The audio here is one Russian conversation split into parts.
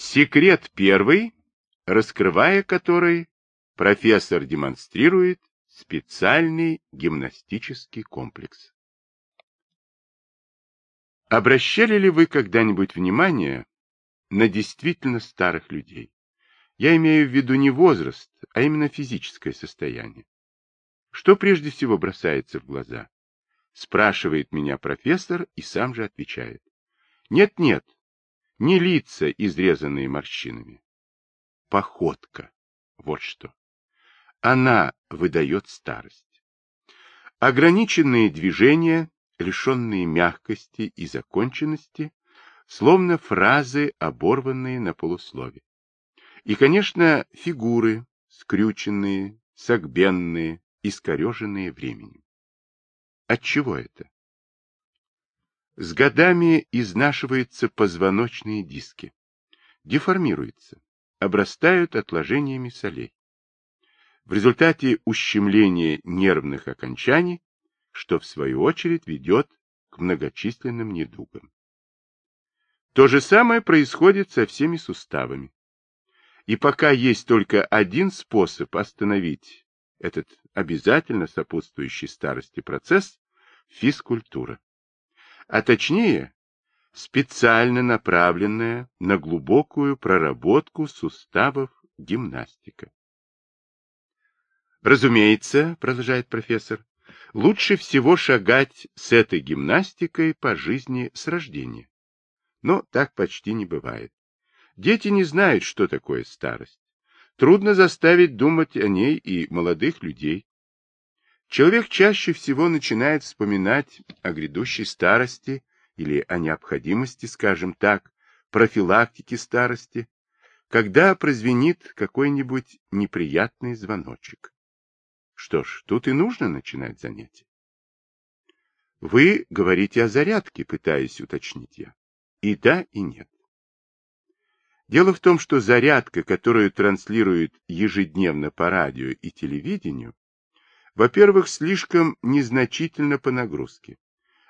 Секрет первый, раскрывая который, профессор демонстрирует специальный гимнастический комплекс. Обращали ли вы когда-нибудь внимание на действительно старых людей? Я имею в виду не возраст, а именно физическое состояние. Что прежде всего бросается в глаза? Спрашивает меня профессор и сам же отвечает. Нет-нет, не лица, изрезанные морщинами. Походка. Вот что. Она выдает старость. Ограниченные движения, лишенные мягкости и законченности, словно фразы, оборванные на полуслове. И, конечно, фигуры, скрюченные, согбенные, искореженные временем. Отчего это? С годами изнашиваются позвоночные диски, деформируются, обрастают отложениями солей. В результате ущемления нервных окончаний, что в свою очередь ведет к многочисленным недугам. То же самое происходит со всеми суставами. И пока есть только один способ остановить этот обязательно сопутствующий старости процесс – физкультура а точнее, специально направленная на глубокую проработку суставов гимнастика. Разумеется, продолжает профессор, лучше всего шагать с этой гимнастикой по жизни с рождения. Но так почти не бывает. Дети не знают, что такое старость. Трудно заставить думать о ней и молодых людей. Человек чаще всего начинает вспоминать о грядущей старости или о необходимости, скажем так, профилактики старости, когда прозвенит какой-нибудь неприятный звоночек. Что ж, тут и нужно начинать занятие. Вы говорите о зарядке, пытаясь уточнить я. И да, и нет. Дело в том, что зарядка, которую транслируют ежедневно по радио и телевидению, во-первых, слишком незначительно по нагрузке,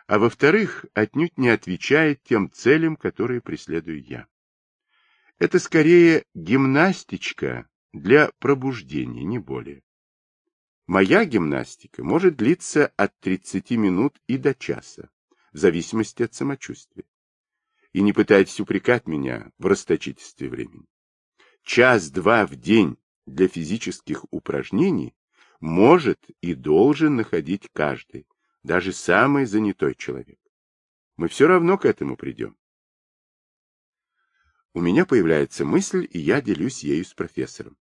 а во-вторых, отнюдь не отвечает тем целям, которые преследую я. Это скорее гимнастичка для пробуждения, не более. Моя гимнастика может длиться от 30 минут и до часа, в зависимости от самочувствия. И не пытайтесь упрекать меня в расточительстве времени. Час-два в день для физических упражнений может и должен находить каждый, даже самый занятой человек. Мы все равно к этому придем. У меня появляется мысль, и я делюсь ею с профессором.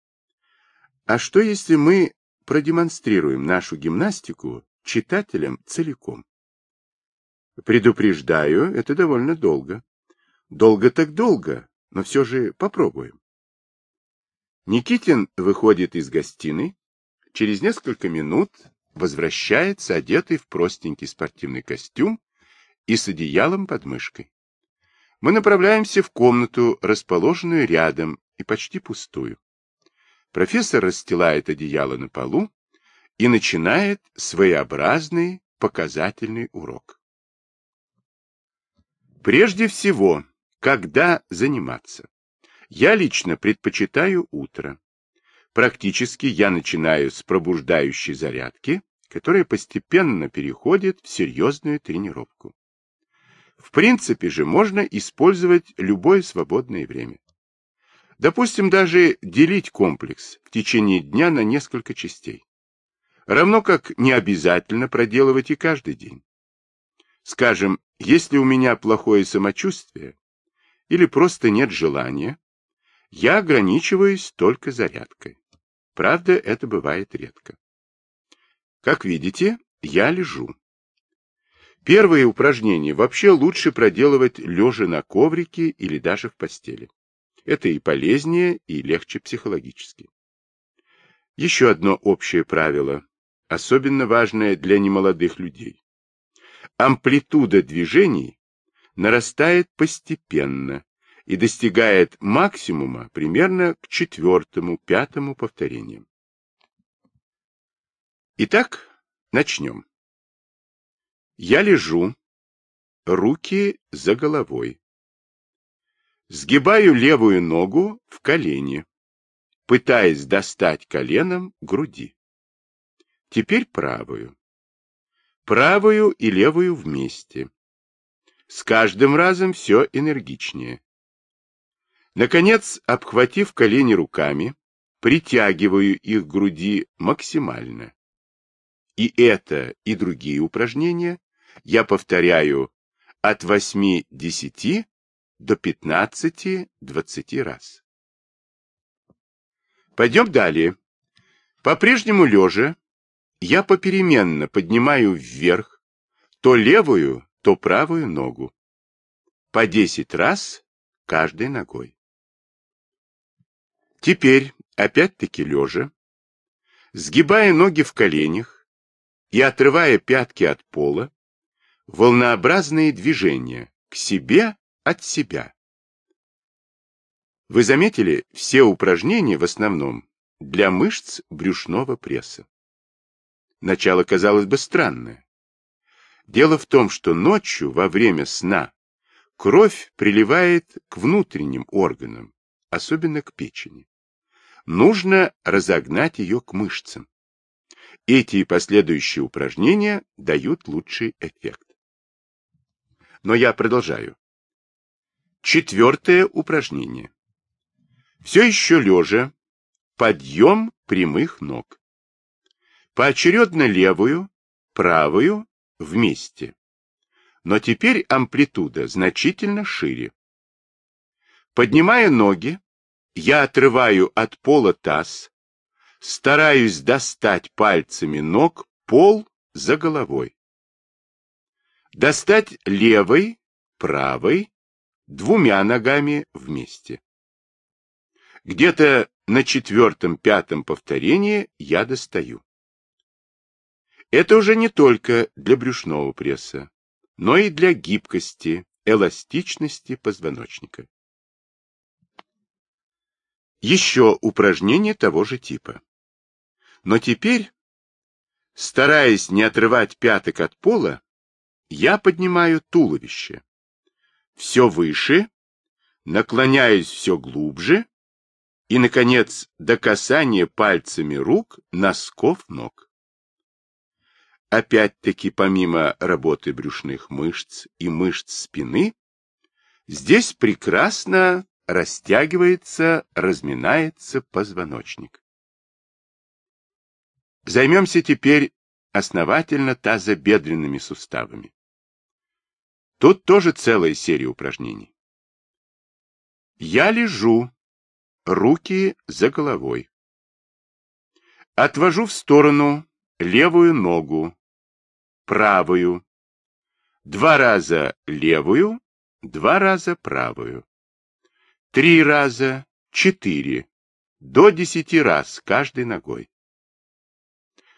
А что, если мы продемонстрируем нашу гимнастику читателям целиком? Предупреждаю, это довольно долго. Долго так долго, но все же попробуем. Никитин выходит из гостиной, Через несколько минут возвращается одетый в простенький спортивный костюм и с одеялом под мышкой. Мы направляемся в комнату, расположенную рядом и почти пустую. Профессор расстилает одеяло на полу и начинает своеобразный показательный урок. Прежде всего, когда заниматься? Я лично предпочитаю утро. Практически я начинаю с пробуждающей зарядки, которая постепенно переходит в серьезную тренировку. В принципе же можно использовать любое свободное время. Допустим, даже делить комплекс в течение дня на несколько частей. Равно как не обязательно проделывать и каждый день. Скажем, если у меня плохое самочувствие или просто нет желания, я ограничиваюсь только зарядкой. Правда, это бывает редко. Как видите, я лежу. Первые упражнения вообще лучше проделывать лежа на коврике или даже в постели. Это и полезнее, и легче психологически. Еще одно общее правило, особенно важное для немолодых людей. Амплитуда движений нарастает постепенно, и достигает максимума примерно к четвертому-пятому повторениям. Итак, начнем. Я лежу, руки за головой. Сгибаю левую ногу в колени, пытаясь достать коленом груди. Теперь правую. Правую и левую вместе. С каждым разом все энергичнее. Наконец, обхватив колени руками, притягиваю их к груди максимально. И это, и другие упражнения я повторяю от 8-10 до 15-20 раз. Пойдем далее. По-прежнему лежа, я попеременно поднимаю вверх то левую, то правую ногу. По 10 раз каждой ногой. Теперь, опять-таки лежа, сгибая ноги в коленях и отрывая пятки от пола, волнообразные движения к себе от себя. Вы заметили, все упражнения в основном для мышц брюшного пресса. Начало казалось бы странное. Дело в том, что ночью во время сна кровь приливает к внутренним органам, особенно к печени. Нужно разогнать ее к мышцам. Эти и последующие упражнения дают лучший эффект. Но я продолжаю. Четвертое упражнение. Все еще лежа, подъем прямых ног. Поочередно левую, правую вместе. Но теперь амплитуда значительно шире. Поднимая ноги, я отрываю от пола таз, стараюсь достать пальцами ног пол за головой. Достать левой, правой, двумя ногами вместе. Где-то на четвертом-пятом повторении я достаю. Это уже не только для брюшного пресса, но и для гибкости, эластичности позвоночника. Еще упражнение того же типа. Но теперь, стараясь не отрывать пяток от пола, я поднимаю туловище. Все выше, наклоняюсь все глубже и, наконец, до касания пальцами рук носков ног. Опять-таки, помимо работы брюшных мышц и мышц спины, здесь прекрасно растягивается, разминается позвоночник. Займемся теперь основательно тазобедренными суставами. Тут тоже целая серия упражнений. Я лежу, руки за головой. Отвожу в сторону левую ногу, правую, два раза левую, два раза правую, три раза, четыре, до десяти раз каждой ногой.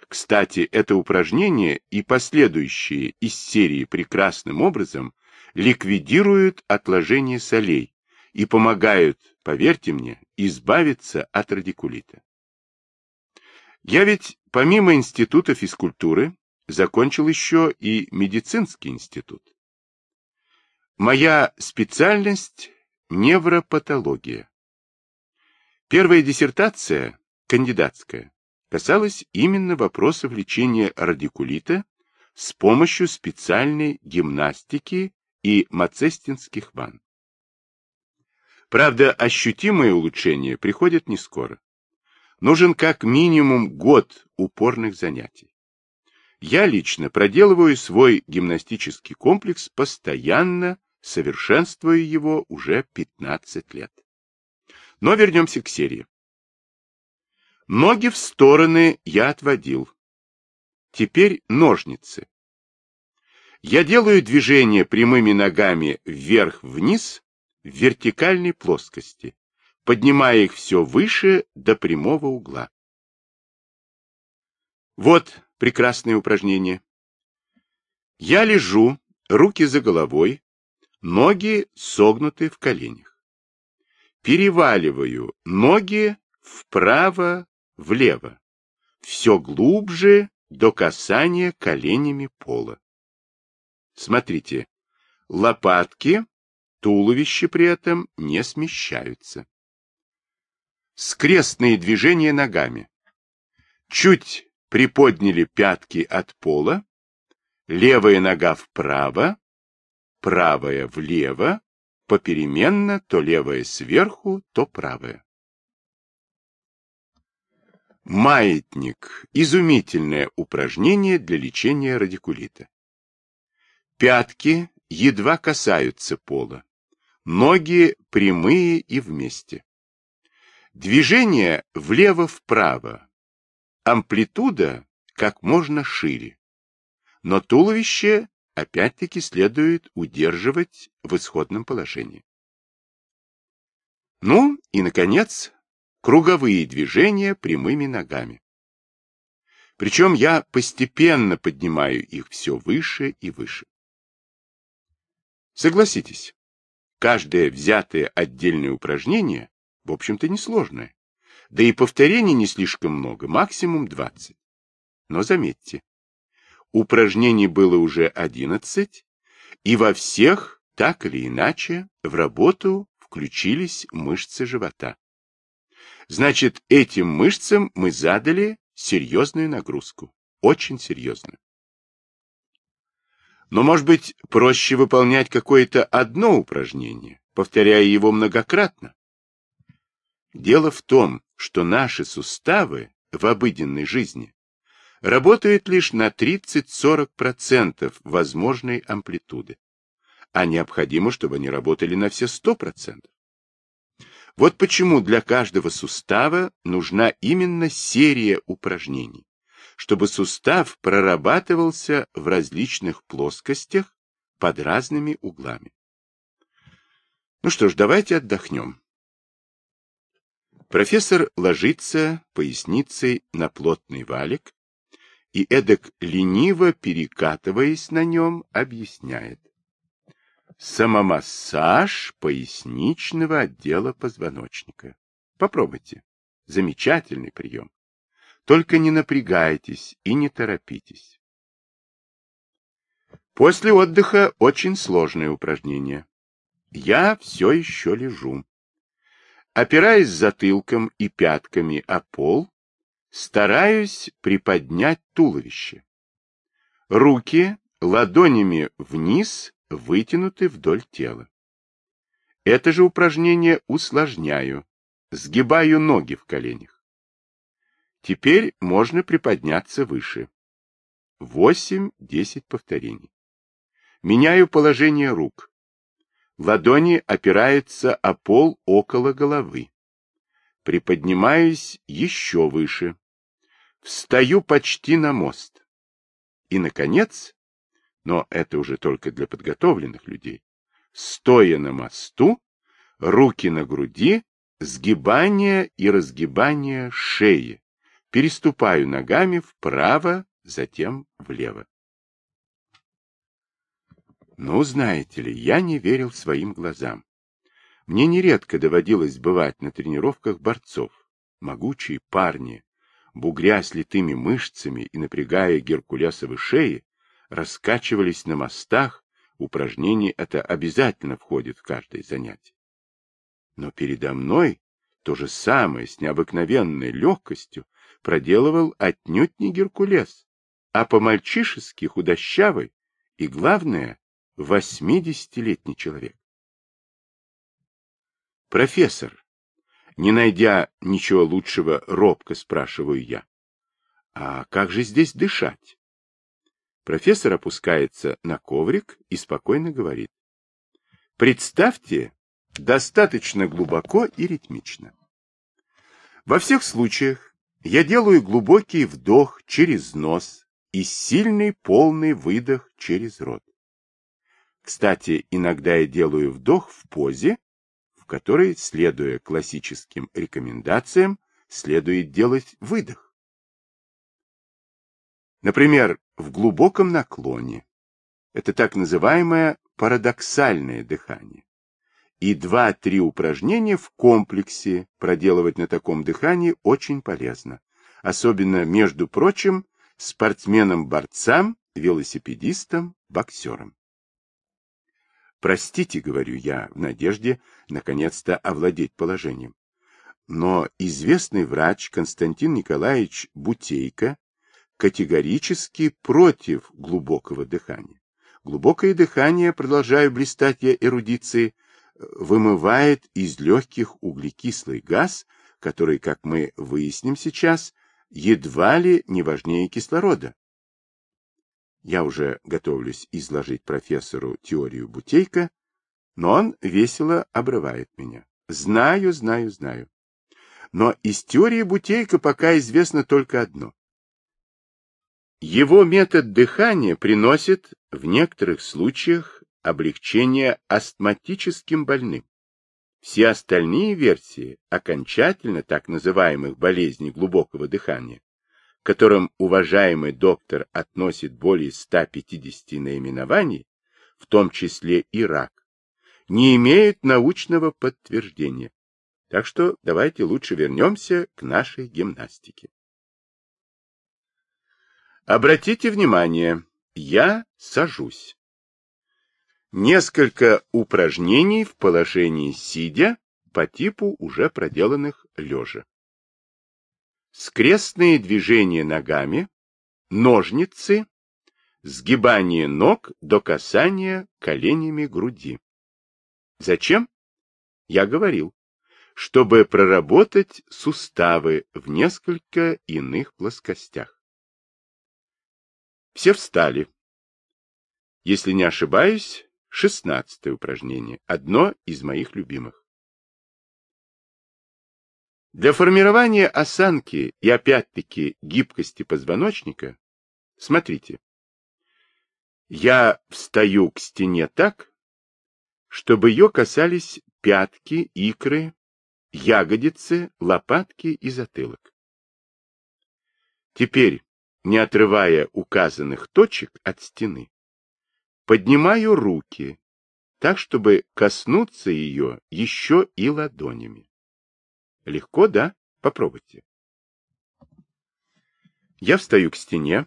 Кстати, это упражнение и последующие из серии прекрасным образом ликвидируют отложение солей и помогают, поверьте мне, избавиться от радикулита. Я ведь помимо института физкультуры закончил еще и медицинский институт. Моя специальность – невропатология. Первая диссертация, кандидатская, касалась именно вопросов лечения радикулита с помощью специальной гимнастики и мацестинских ванн. Правда, ощутимое улучшение приходит не скоро. Нужен как минимум год упорных занятий. Я лично проделываю свой гимнастический комплекс постоянно, совершенствуя его уже 15 лет. Но вернемся к серии. Ноги в стороны я отводил. Теперь ножницы. Я делаю движение прямыми ногами вверх-вниз в вертикальной плоскости, поднимая их все выше до прямого угла. Вот прекрасное упражнение. Я лежу, руки за головой, ноги согнуты в коленях. Переваливаю ноги вправо влево, все глубже до касания коленями пола. Смотрите, лопатки туловище при этом не смещаются. Скрестные движения ногами. Чуть приподняли пятки от пола, левая нога вправо, правая влево, попеременно то левая сверху, то правая. Маятник – изумительное упражнение для лечения радикулита. Пятки едва касаются пола, ноги прямые и вместе. Движение влево-вправо, амплитуда как можно шире, но туловище опять-таки следует удерживать в исходном положении. Ну и, наконец, круговые движения прямыми ногами. Причем я постепенно поднимаю их все выше и выше. Согласитесь, каждое взятое отдельное упражнение, в общем-то, несложное. Да и повторений не слишком много, максимум 20. Но заметьте, упражнений было уже 11, и во всех, так или иначе, в работу включились мышцы живота. Значит, этим мышцам мы задали серьезную нагрузку. Очень серьезную. Но, может быть, проще выполнять какое-то одно упражнение, повторяя его многократно? Дело в том, что наши суставы в обыденной жизни работают лишь на 30-40% возможной амплитуды, а необходимо, чтобы они работали на все 100%. Вот почему для каждого сустава нужна именно серия упражнений, чтобы сустав прорабатывался в различных плоскостях под разными углами. Ну что ж, давайте отдохнем. Профессор ложится поясницей на плотный валик и эдак лениво перекатываясь на нем, объясняет. Самомассаж поясничного отдела позвоночника. Попробуйте. Замечательный прием. Только не напрягайтесь и не торопитесь. После отдыха очень сложное упражнение. Я все еще лежу. Опираясь затылком и пятками о пол, стараюсь приподнять туловище. Руки ладонями вниз вытянуты вдоль тела. Это же упражнение усложняю, сгибаю ноги в коленях. Теперь можно приподняться выше. 8-10 повторений. Меняю положение рук. Ладони опираются о пол около головы. Приподнимаюсь еще выше. Встаю почти на мост. И, наконец, но это уже только для подготовленных людей. Стоя на мосту, руки на груди, сгибание и разгибание шеи. Переступаю ногами вправо, затем влево. Ну, знаете ли, я не верил своим глазам. Мне нередко доводилось бывать на тренировках борцов. Могучие парни, бугря с литыми мышцами и напрягая геркулесовы шеи, раскачивались на мостах, упражнение это обязательно входит в каждое занятие. Но передо мной то же самое с необыкновенной легкостью проделывал отнюдь не Геркулес, а по-мальчишески худощавый и, главное, восьмидесятилетний человек. Профессор, не найдя ничего лучшего, робко спрашиваю я, а как же здесь дышать? Профессор опускается на коврик и спокойно говорит. Представьте, достаточно глубоко и ритмично. Во всех случаях я делаю глубокий вдох через нос и сильный полный выдох через рот. Кстати, иногда я делаю вдох в позе, которой, следуя классическим рекомендациям, следует делать выдох. Например, в глубоком наклоне. Это так называемое парадоксальное дыхание. И два-три упражнения в комплексе проделывать на таком дыхании очень полезно. Особенно, между прочим, спортсменам-борцам, велосипедистам, боксерам. Простите, говорю я, в надежде наконец-то овладеть положением. Но известный врач Константин Николаевич Бутейко категорически против глубокого дыхания. Глубокое дыхание, продолжаю блистать я эрудицией, вымывает из легких углекислый газ, который, как мы выясним сейчас, едва ли не важнее кислорода. Я уже готовлюсь изложить профессору теорию Бутейка, но он весело обрывает меня. Знаю, знаю, знаю. Но из теории Бутейка пока известно только одно. Его метод дыхания приносит в некоторых случаях облегчение астматическим больным. Все остальные версии окончательно так называемых болезней глубокого дыхания, которым уважаемый доктор относит более 150 наименований, в том числе и рак, не имеют научного подтверждения. Так что давайте лучше вернемся к нашей гимнастике. Обратите внимание, я сажусь. Несколько упражнений в положении сидя по типу уже проделанных лежа. Скрестные движения ногами, ножницы, сгибание ног до касания коленями груди. Зачем? Я говорил, чтобы проработать суставы в несколько иных плоскостях. Все встали. Если не ошибаюсь, шестнадцатое упражнение, одно из моих любимых. Для формирования осанки и опять-таки гибкости позвоночника, смотрите, я встаю к стене так, чтобы ее касались пятки, икры, ягодицы, лопатки и затылок. Теперь не отрывая указанных точек от стены. Поднимаю руки, так, чтобы коснуться ее еще и ладонями. Легко, да? Попробуйте. Я встаю к стене,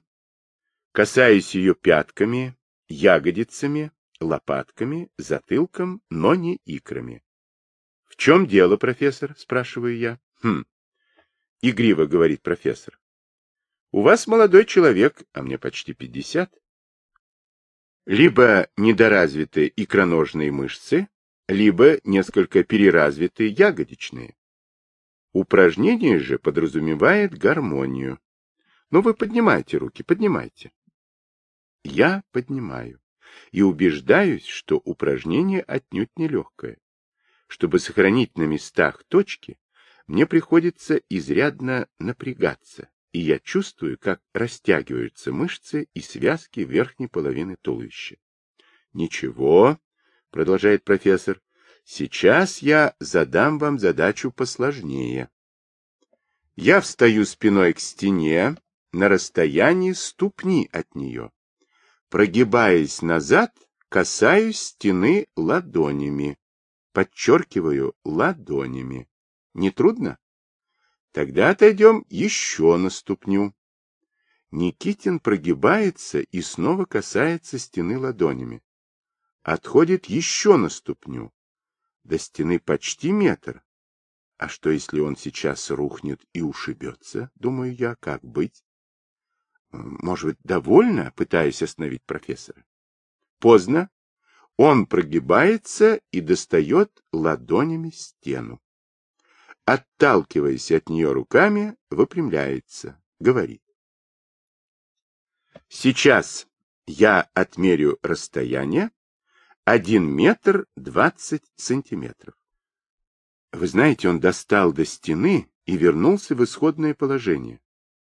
касаюсь ее пятками, ягодицами, лопатками, затылком, но не икрами. — В чем дело, профессор? — спрашиваю я. — Хм. Игриво говорит профессор. У вас молодой человек, а мне почти пятьдесят. Либо недоразвитые икроножные мышцы, либо несколько переразвитые ягодичные. Упражнение же подразумевает гармонию. Но вы поднимайте руки, поднимайте. Я поднимаю и убеждаюсь, что упражнение отнюдь не легкое. Чтобы сохранить на местах точки, мне приходится изрядно напрягаться, и я чувствую, как растягиваются мышцы и связки верхней половины туловища. Ничего, продолжает профессор, сейчас я задам вам задачу посложнее. Я встаю спиной к стене на расстоянии ступни от нее. Прогибаясь назад, касаюсь стены ладонями. Подчеркиваю ладонями. Не трудно? Тогда отойдем еще на ступню. Никитин прогибается и снова касается стены ладонями. Отходит еще на ступню. До стены почти метр. А что, если он сейчас рухнет и ушибется, думаю я, как быть? Может быть, довольно, пытаясь остановить профессора? Поздно. Он прогибается и достает ладонями стену отталкиваясь от нее руками, выпрямляется, говорит. Сейчас я отмерю расстояние 1 метр 20 сантиметров. Вы знаете, он достал до стены и вернулся в исходное положение.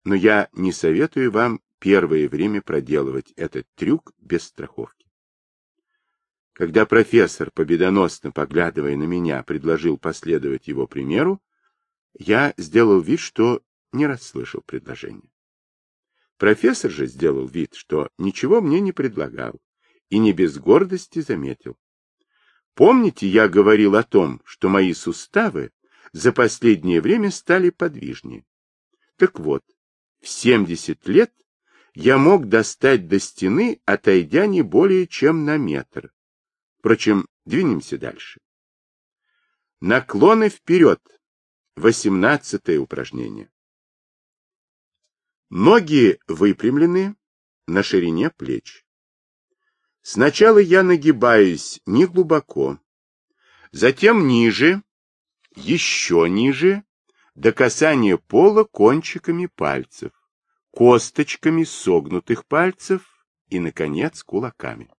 Но я не советую вам первое время проделывать этот трюк без страховки. Когда профессор, победоносно поглядывая на меня, предложил последовать его примеру, я сделал вид, что не расслышал предложение. Профессор же сделал вид, что ничего мне не предлагал, и не без гордости заметил. Помните, я говорил о том, что мои суставы за последнее время стали подвижнее? Так вот, в 70 лет я мог достать до стены, отойдя не более чем на метр, Впрочем, двинемся дальше. Наклоны вперед. Восемнадцатое упражнение. Ноги выпрямлены на ширине плеч. Сначала я нагибаюсь не глубоко, затем ниже, еще ниже, до касания пола кончиками пальцев, косточками согнутых пальцев и, наконец, кулаками.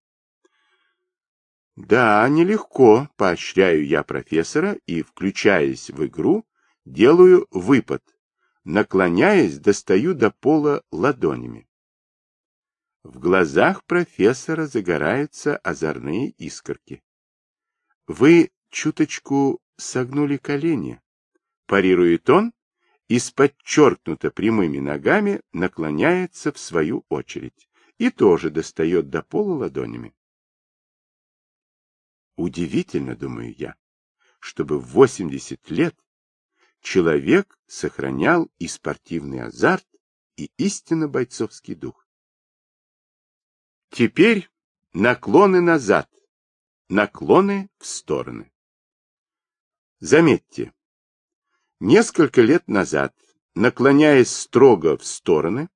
Да, нелегко, поощряю я профессора и, включаясь в игру, делаю выпад. Наклоняясь, достаю до пола ладонями. В глазах профессора загораются озорные искорки. Вы чуточку согнули колени, парирует он и с подчеркнуто прямыми ногами наклоняется в свою очередь и тоже достает до пола ладонями. Удивительно, думаю я, чтобы в 80 лет человек сохранял и спортивный азарт, и истинно бойцовский дух. Теперь наклоны назад, наклоны в стороны. Заметьте, несколько лет назад, наклоняясь строго в стороны,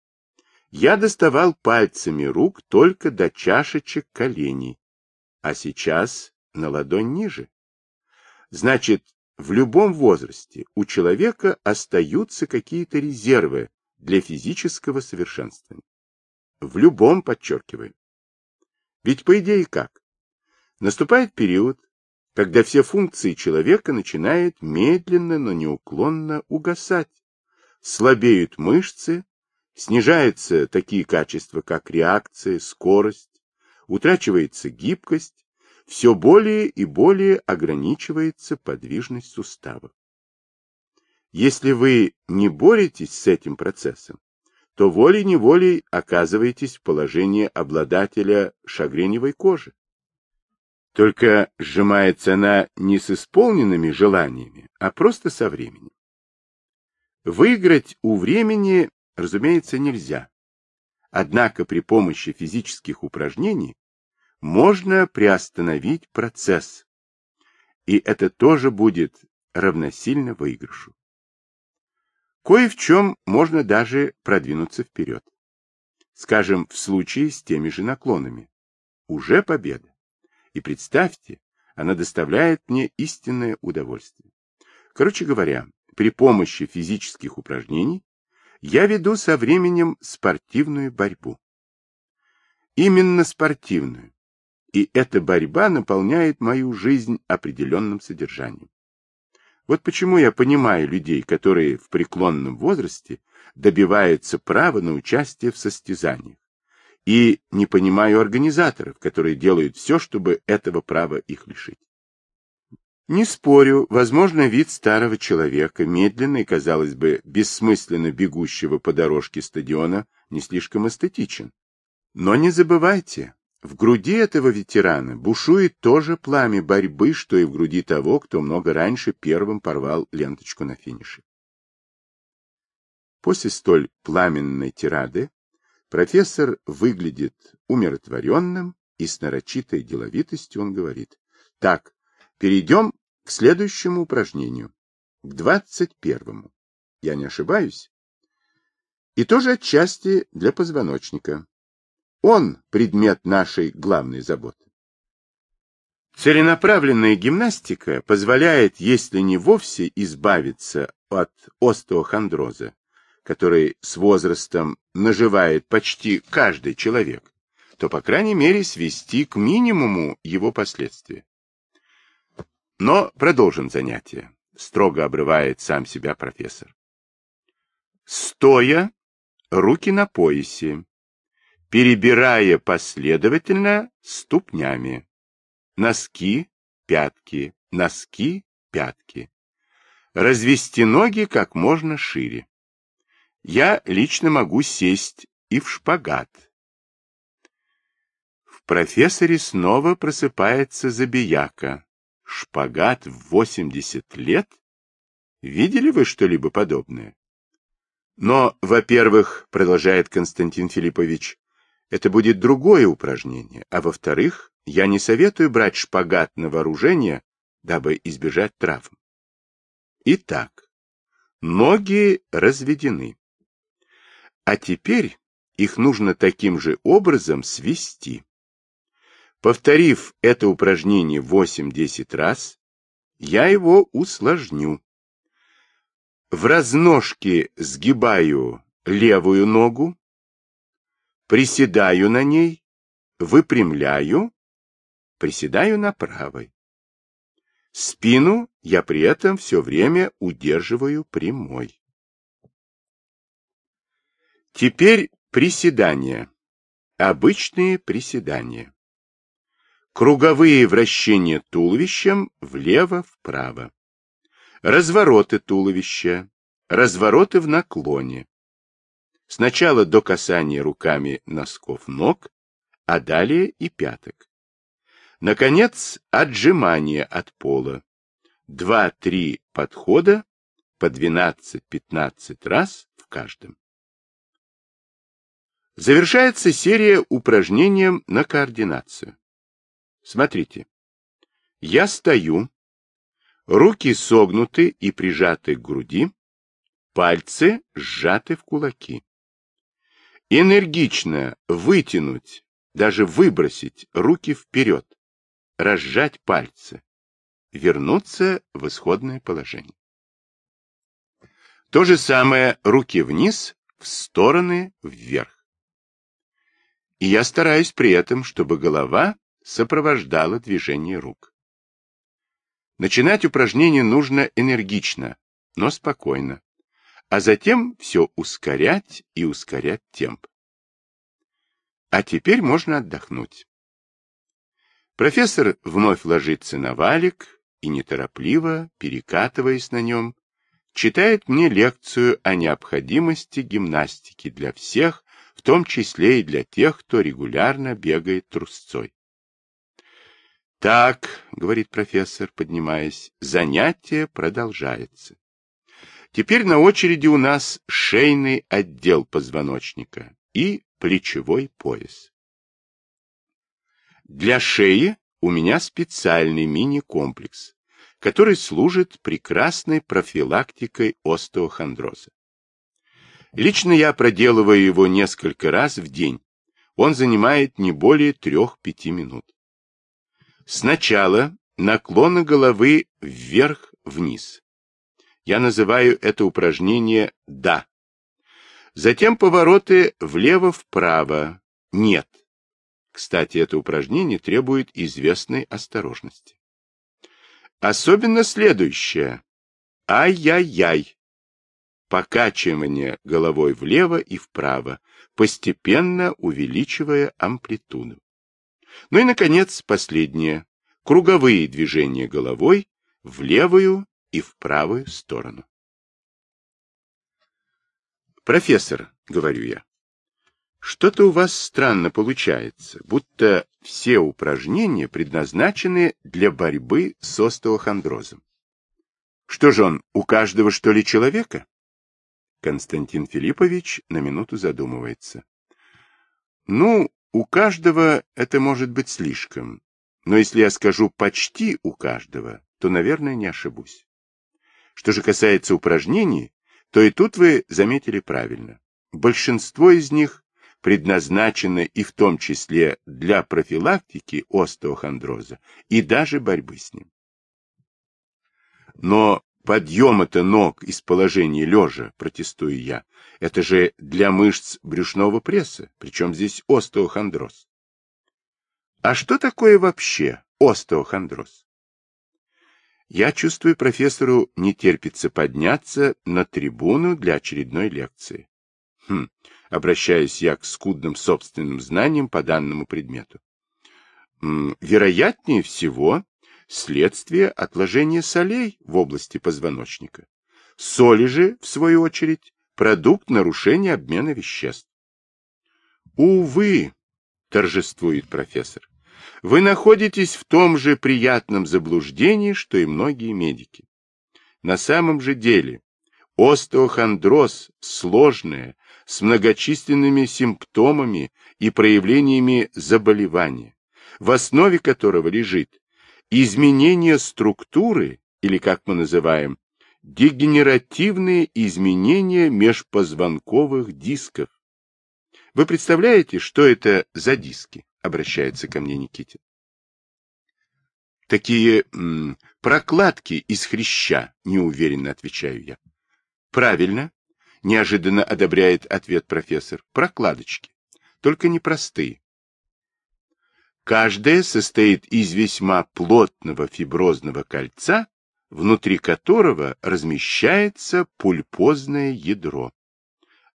я доставал пальцами рук только до чашечек коленей, а сейчас на ладонь ниже. Значит, в любом возрасте у человека остаются какие-то резервы для физического совершенствования. В любом, подчеркиваю. Ведь по идее как? Наступает период, когда все функции человека начинают медленно, но неуклонно угасать. Слабеют мышцы, снижаются такие качества, как реакция, скорость, утрачивается гибкость, все более и более ограничивается подвижность суставов. Если вы не боретесь с этим процессом, то волей-неволей оказываетесь в положении обладателя шагреневой кожи. Только сжимается она не с исполненными желаниями, а просто со временем. Выиграть у времени, разумеется, нельзя. Однако при помощи физических упражнений можно приостановить процесс. И это тоже будет равносильно выигрышу. Кое в чем можно даже продвинуться вперед. Скажем, в случае с теми же наклонами. Уже победа. И представьте, она доставляет мне истинное удовольствие. Короче говоря, при помощи физических упражнений я веду со временем спортивную борьбу. Именно спортивную, и эта борьба наполняет мою жизнь определенным содержанием. Вот почему я понимаю людей, которые в преклонном возрасте добиваются права на участие в состязаниях, и не понимаю организаторов, которые делают все, чтобы этого права их лишить. Не спорю, возможно, вид старого человека, медленно казалось бы, бессмысленно бегущего по дорожке стадиона, не слишком эстетичен. Но не забывайте, в груди этого ветерана бушует то же пламя борьбы, что и в груди того, кто много раньше первым порвал ленточку на финише. После столь пламенной тирады профессор выглядит умиротворенным и с нарочитой деловитостью он говорит. Так, перейдем к следующему упражнению, к двадцать первому. Я не ошибаюсь? И тоже отчасти для позвоночника. Он предмет нашей главной заботы. Целенаправленная гимнастика позволяет, если не вовсе избавиться от остеохондроза, который с возрастом наживает почти каждый человек, то, по крайней мере, свести к минимуму его последствия. Но продолжим занятие, строго обрывает сам себя профессор. Стоя, руки на поясе, перебирая последовательно ступнями. Носки, пятки, носки, пятки. Развести ноги как можно шире. Я лично могу сесть и в шпагат. В профессоре снова просыпается забияка. Шпагат в 80 лет? Видели вы что-либо подобное? Но, во-первых, продолжает Константин Филиппович, это будет другое упражнение, а во-вторых, я не советую брать шпагат на вооружение, дабы избежать травм. Итак, ноги разведены. А теперь их нужно таким же образом свести. Повторив это упражнение 8-10 раз, я его усложню. В разножке сгибаю левую ногу, приседаю на ней, выпрямляю, приседаю на правой. Спину я при этом все время удерживаю прямой. Теперь приседания. Обычные приседания. Круговые вращения туловищем влево-вправо. Развороты туловища. Развороты в наклоне. Сначала до касания руками носков ног, а далее и пяток. Наконец, отжимание от пола. Два-три подхода по 12-15 раз в каждом. Завершается серия упражнением на координацию. Смотрите. Я стою, руки согнуты и прижаты к груди, пальцы сжаты в кулаки. Энергично вытянуть, даже выбросить руки вперед, разжать пальцы, вернуться в исходное положение. То же самое руки вниз, в стороны, вверх. И я стараюсь при этом, чтобы голова сопровождала движение рук. Начинать упражнение нужно энергично, но спокойно а затем все ускорять и ускорять темп. А теперь можно отдохнуть. Профессор вновь ложится на валик и неторопливо, перекатываясь на нем, читает мне лекцию о необходимости гимнастики для всех, в том числе и для тех, кто регулярно бегает трусцой. «Так», — говорит профессор, поднимаясь, — «занятие продолжается. Теперь на очереди у нас шейный отдел позвоночника и плечевой пояс. Для шеи у меня специальный мини-комплекс, который служит прекрасной профилактикой остеохондроза. Лично я проделываю его несколько раз в день. Он занимает не более 3-5 минут. Сначала наклоны головы вверх-вниз. Я называю это упражнение «да». Затем повороты влево-вправо «нет». Кстати, это упражнение требует известной осторожности. Особенно следующее. Ай-яй-яй. Покачивание головой влево и вправо, постепенно увеличивая амплитуду. Ну и, наконец, последнее. Круговые движения головой в левую и в правую сторону. «Профессор», — говорю я, — «что-то у вас странно получается, будто все упражнения предназначены для борьбы с остеохондрозом. Что же он, у каждого, что ли, человека?» Константин Филиппович на минуту задумывается. «Ну, у каждого это может быть слишком, но если я скажу «почти у каждого», то, наверное, не ошибусь. Что же касается упражнений, то и тут вы заметили правильно. Большинство из них предназначены и в том числе для профилактики остеохондроза и даже борьбы с ним. Но подъем это ног из положения лежа, протестую я, это же для мышц брюшного пресса, причем здесь остеохондроз. А что такое вообще остеохондроз? Я чувствую, профессору не терпится подняться на трибуну для очередной лекции. Хм, обращаюсь я к скудным собственным знаниям по данному предмету. Вероятнее всего, следствие отложения солей в области позвоночника. Соли же, в свою очередь, продукт нарушения обмена веществ. Увы, торжествует профессор. Вы находитесь в том же приятном заблуждении, что и многие медики. На самом же деле остеохондроз сложное, с многочисленными симптомами и проявлениями заболевания. в основе которого лежит изменение структуры, или, как мы называем, дегенеративные изменения межпозвонковых дисков. Вы представляете, что это за диски? Обращается ко мне Никитин. Такие м, прокладки из хряща, неуверенно отвечаю я. Правильно, неожиданно одобряет ответ профессор. Прокладочки, только не простые. Каждая состоит из весьма плотного фиброзного кольца, внутри которого размещается пульпозное ядро.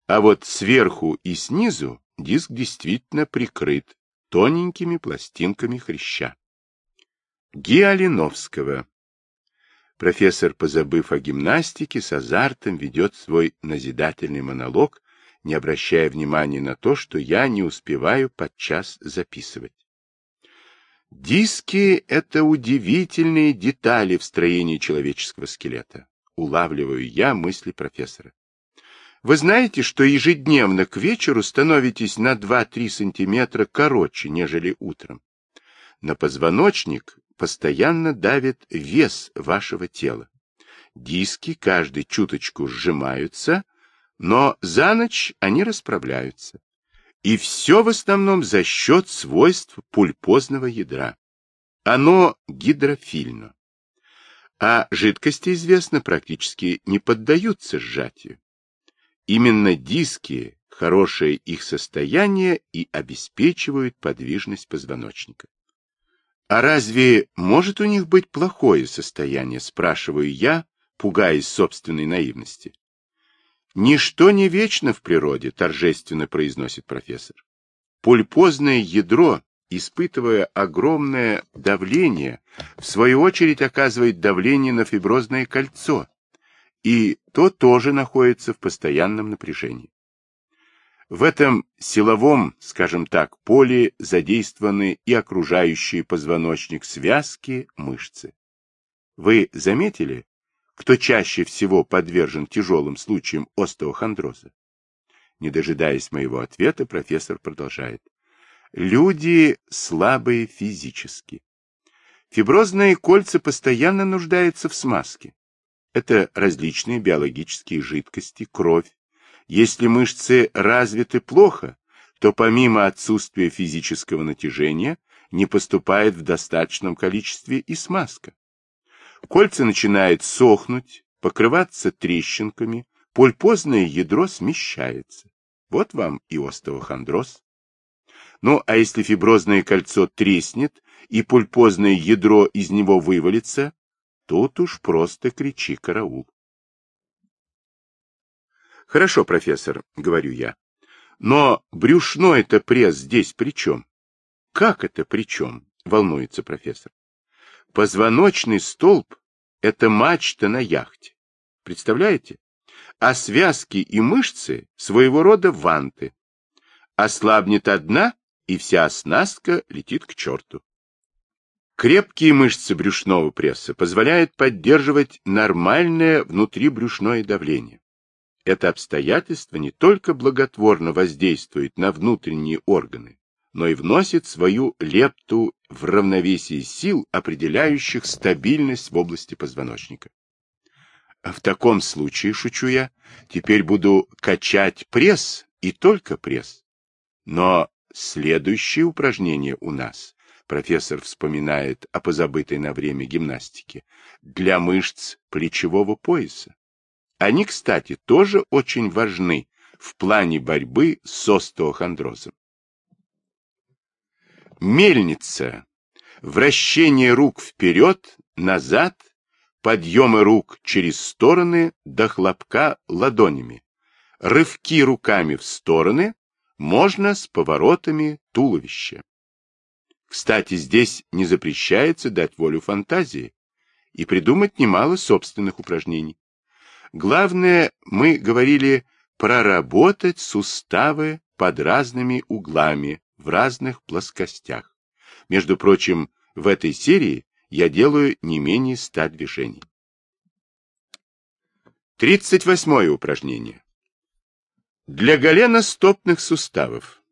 А вот сверху и снизу диск действительно прикрыт тоненькими пластинками хряща. Гиалиновского. Профессор, позабыв о гимнастике, с азартом ведет свой назидательный монолог, не обращая внимания на то, что я не успеваю подчас записывать. Диски — это удивительные детали в строении человеческого скелета. Улавливаю я мысли профессора. Вы знаете, что ежедневно к вечеру становитесь на 2-3 сантиметра короче, нежели утром. На позвоночник постоянно давит вес вашего тела. Диски каждый чуточку сжимаются, но за ночь они расправляются. И все в основном за счет свойств пульпозного ядра. Оно гидрофильно. А жидкости, известно, практически не поддаются сжатию. Именно диски, хорошее их состояние и обеспечивают подвижность позвоночника. А разве может у них быть плохое состояние, спрашиваю я, пугаясь собственной наивности. Ничто не вечно в природе, торжественно произносит профессор. Пульпозное ядро, испытывая огромное давление, в свою очередь оказывает давление на фиброзное кольцо, и то тоже находится в постоянном напряжении. В этом силовом, скажем так, поле задействованы и окружающие позвоночник связки, мышцы. Вы заметили, кто чаще всего подвержен тяжелым случаям остеохондроза? Не дожидаясь моего ответа, профессор продолжает. Люди слабые физически. Фиброзные кольца постоянно нуждаются в смазке. Это различные биологические жидкости, кровь. Если мышцы развиты плохо, то помимо отсутствия физического натяжения не поступает в достаточном количестве и смазка. Кольца начинают сохнуть, покрываться трещинками, пульпозное ядро смещается. Вот вам и остеохондроз. Ну, а если фиброзное кольцо треснет и пульпозное ядро из него вывалится, тут уж просто кричи караул. Хорошо, профессор, говорю я. Но брюшной-то пресс здесь при чем? Как это при чем? Волнуется профессор. Позвоночный столб — это мачта на яхте. Представляете? А связки и мышцы — своего рода ванты. Ослабнет одна, и вся оснастка летит к черту. Крепкие мышцы брюшного пресса позволяют поддерживать нормальное внутрибрюшное давление. Это обстоятельство не только благотворно воздействует на внутренние органы, но и вносит свою лепту в равновесие сил, определяющих стабильность в области позвоночника. В таком случае, шучу я, теперь буду качать пресс и только пресс. Но следующее упражнение у нас, профессор вспоминает о позабытой на время гимнастике, для мышц плечевого пояса. Они, кстати, тоже очень важны в плане борьбы с остеохондрозом. Мельница. Вращение рук вперед, назад, подъемы рук через стороны до хлопка ладонями. Рывки руками в стороны можно с поворотами туловища. Кстати, здесь не запрещается дать волю фантазии и придумать немало собственных упражнений. Главное, мы говорили, проработать суставы под разными углами, в разных плоскостях. Между прочим, в этой серии я делаю не менее ста движений. 38 упражнение. Для голеностопных суставов.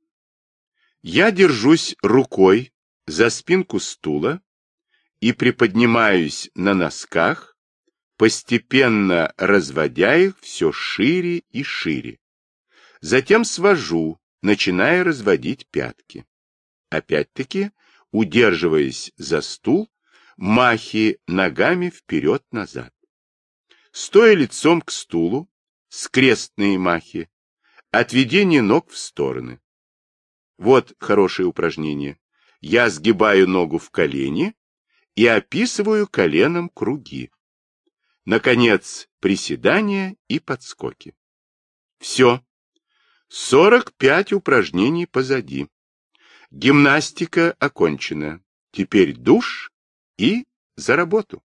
Я держусь рукой за спинку стула и приподнимаюсь на носках, постепенно разводя их все шире и шире. Затем свожу, начиная разводить пятки. Опять-таки, удерживаясь за стул, махи ногами вперед-назад. Стоя лицом к стулу, скрестные махи, отведение ног в стороны. Вот хорошее упражнение. Я сгибаю ногу в колени и описываю коленом круги. Наконец, приседания и подскоки. Все. 45 упражнений позади. Гимнастика окончена. Теперь душ и за работу.